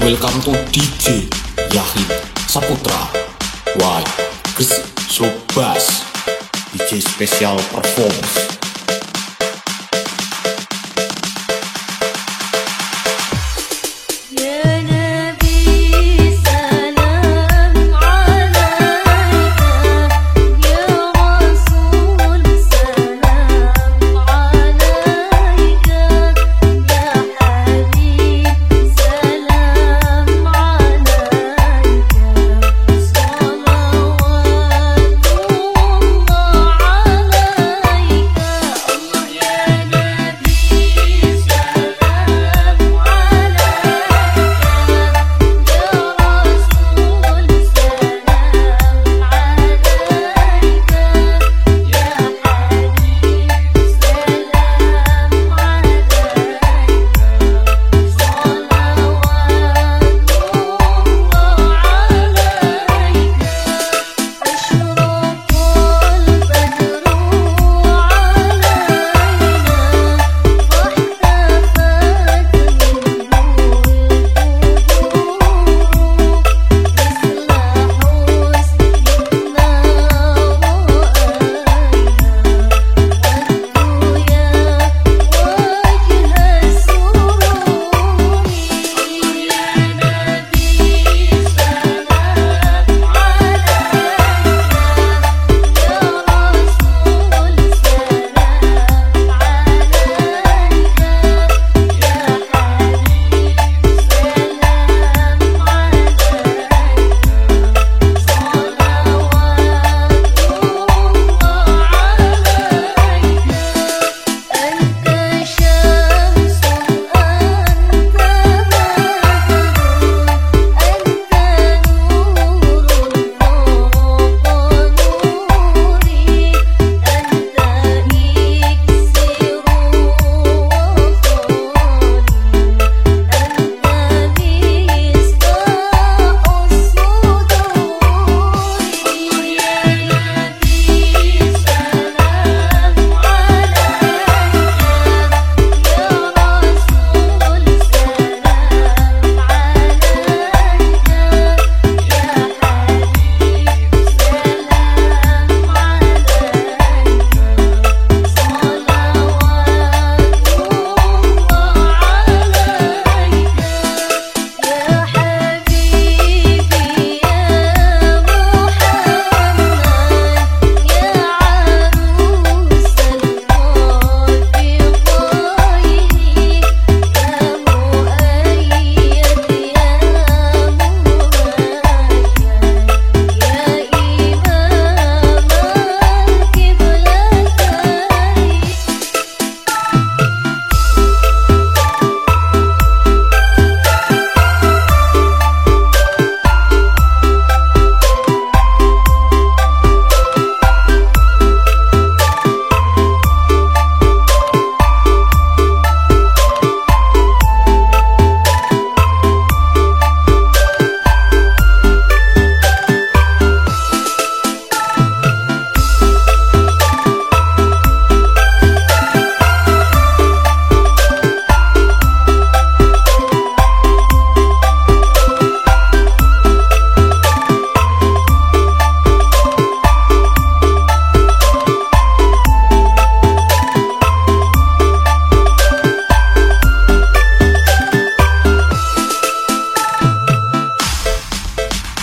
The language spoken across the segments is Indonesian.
Welcome to DJ Yahid Saputra. Why? Chris Sobas DJ Special Performance.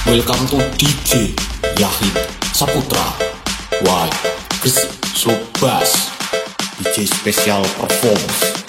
Welcome to DJ Yahid Saputra. Why? This Slobass DJ Special Performance.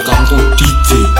刚做 to DJ